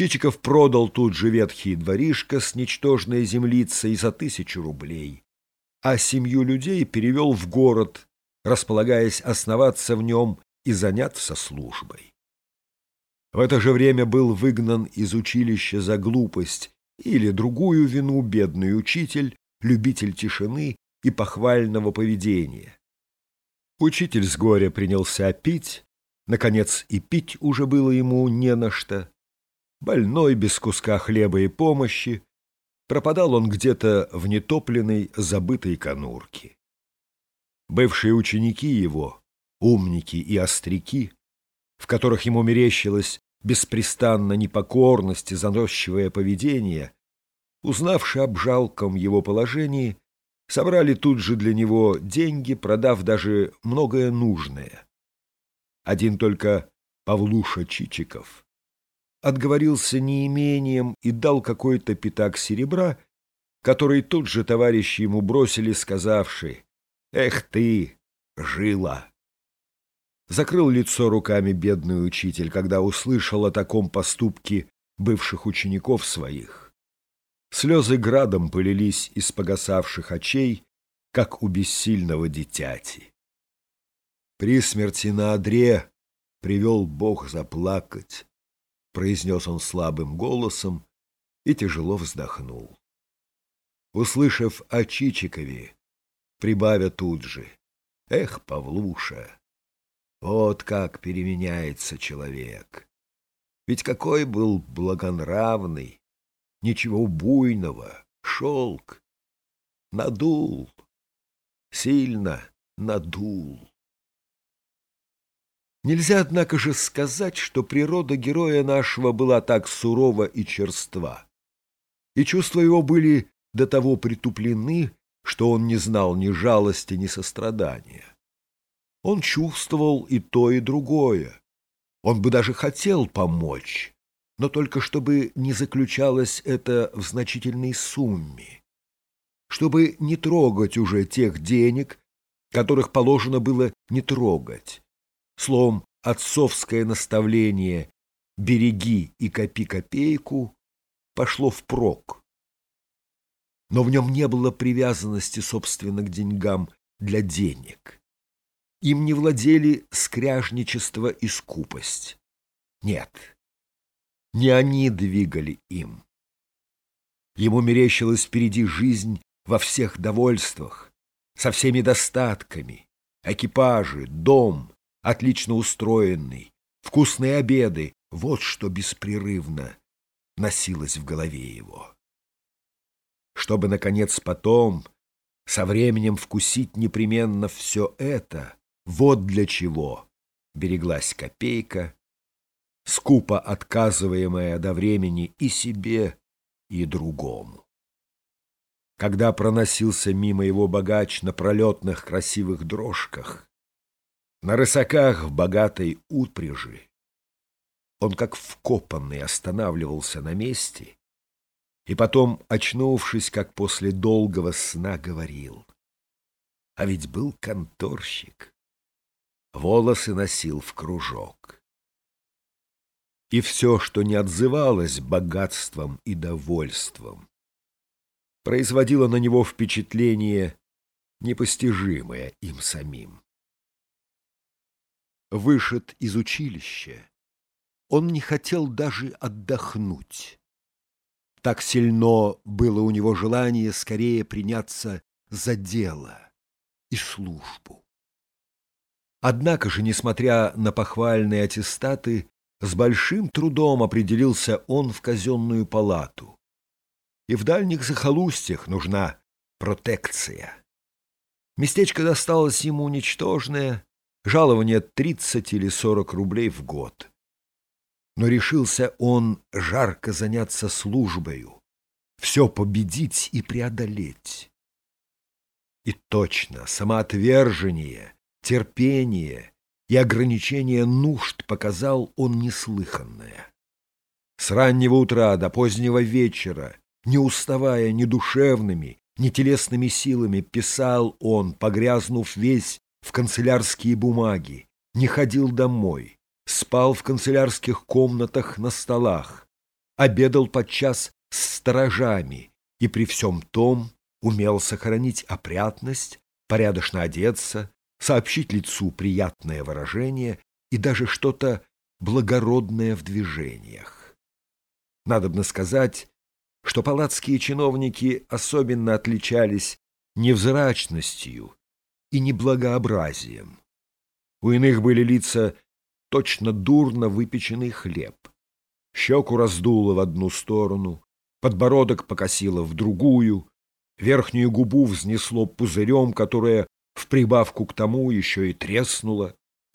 Чичиков продал тут же ветхий дворишко с ничтожной землицей за тысячу рублей, а семью людей перевел в город, располагаясь основаться в нем и заняться службой. В это же время был выгнан из училища за глупость или другую вину бедный учитель, любитель тишины и похвального поведения. Учитель с горя принялся пить, наконец и пить уже было ему не на что. Больной, без куска хлеба и помощи, пропадал он где-то в нетопленной, забытой конурке. Бывшие ученики его, умники и остряки, в которых ему мерещилось беспрестанно непокорность и заносчивое поведение, узнавши об жалком его положении, собрали тут же для него деньги, продав даже многое нужное. Один только Павлуша Чичиков отговорился неимением и дал какой-то пятак серебра, который тут же товарищи ему бросили, сказавши «Эх ты, жила!» Закрыл лицо руками бедный учитель, когда услышал о таком поступке бывших учеников своих. Слезы градом полились из погасавших очей, как у бессильного дитяти. При смерти на одре привел Бог заплакать, произнес он слабым голосом и тяжело вздохнул. Услышав о Чичикове, прибавя тут же, «Эх, Павлуша, вот как переменяется человек! Ведь какой был благонравный, ничего буйного, шелк, надул, сильно надул!» Нельзя, однако же, сказать, что природа героя нашего была так сурова и черства. И чувства его были до того притуплены, что он не знал ни жалости, ни сострадания. Он чувствовал и то, и другое. Он бы даже хотел помочь, но только чтобы не заключалось это в значительной сумме, чтобы не трогать уже тех денег, которых положено было не трогать Словом, отцовское наставление «береги и копи копейку» пошло впрок. Но в нем не было привязанности, собственно, к деньгам для денег. Им не владели скряжничество и скупость. Нет, не они двигали им. Ему мерещилась впереди жизнь во всех довольствах, со всеми достатками, экипажи, дом, отлично устроенный, вкусные обеды — вот что беспрерывно носилось в голове его. Чтобы, наконец, потом, со временем вкусить непременно все это, вот для чего береглась копейка, скупо отказываемая до времени и себе, и другому. Когда проносился мимо его богач на пролетных красивых дрожках, на рысаках в богатой упряжи он как вкопанный останавливался на месте и потом, очнувшись, как после долгого сна, говорил. А ведь был конторщик, волосы носил в кружок. И все, что не отзывалось богатством и довольством, производило на него впечатление, непостижимое им самим вышед из училища, он не хотел даже отдохнуть. Так сильно было у него желание скорее приняться за дело и службу. Однако же, несмотря на похвальные аттестаты, с большим трудом определился он в казенную палату. И в дальних захолустьях нужна протекция. Местечко досталось ему ничтожное, жалование 30 или 40 рублей в год. Но решился он жарко заняться службою, все победить и преодолеть. И точно, самоотвержение, терпение и ограничение нужд показал он неслыханное. С раннего утра до позднего вечера, не уставая ни душевными, ни телесными силами, писал он, погрязнув весь в канцелярские бумаги, не ходил домой, спал в канцелярских комнатах на столах, обедал подчас с сторожами и при всем том умел сохранить опрятность, порядочно одеться, сообщить лицу приятное выражение и даже что-то благородное в движениях. Надобно сказать, что палатские чиновники особенно отличались невзрачностью и неблагообразием. У иных были лица точно дурно выпеченный хлеб. Щеку раздуло в одну сторону, подбородок покосило в другую, верхнюю губу взнесло пузырем, которое в прибавку к тому еще и треснуло.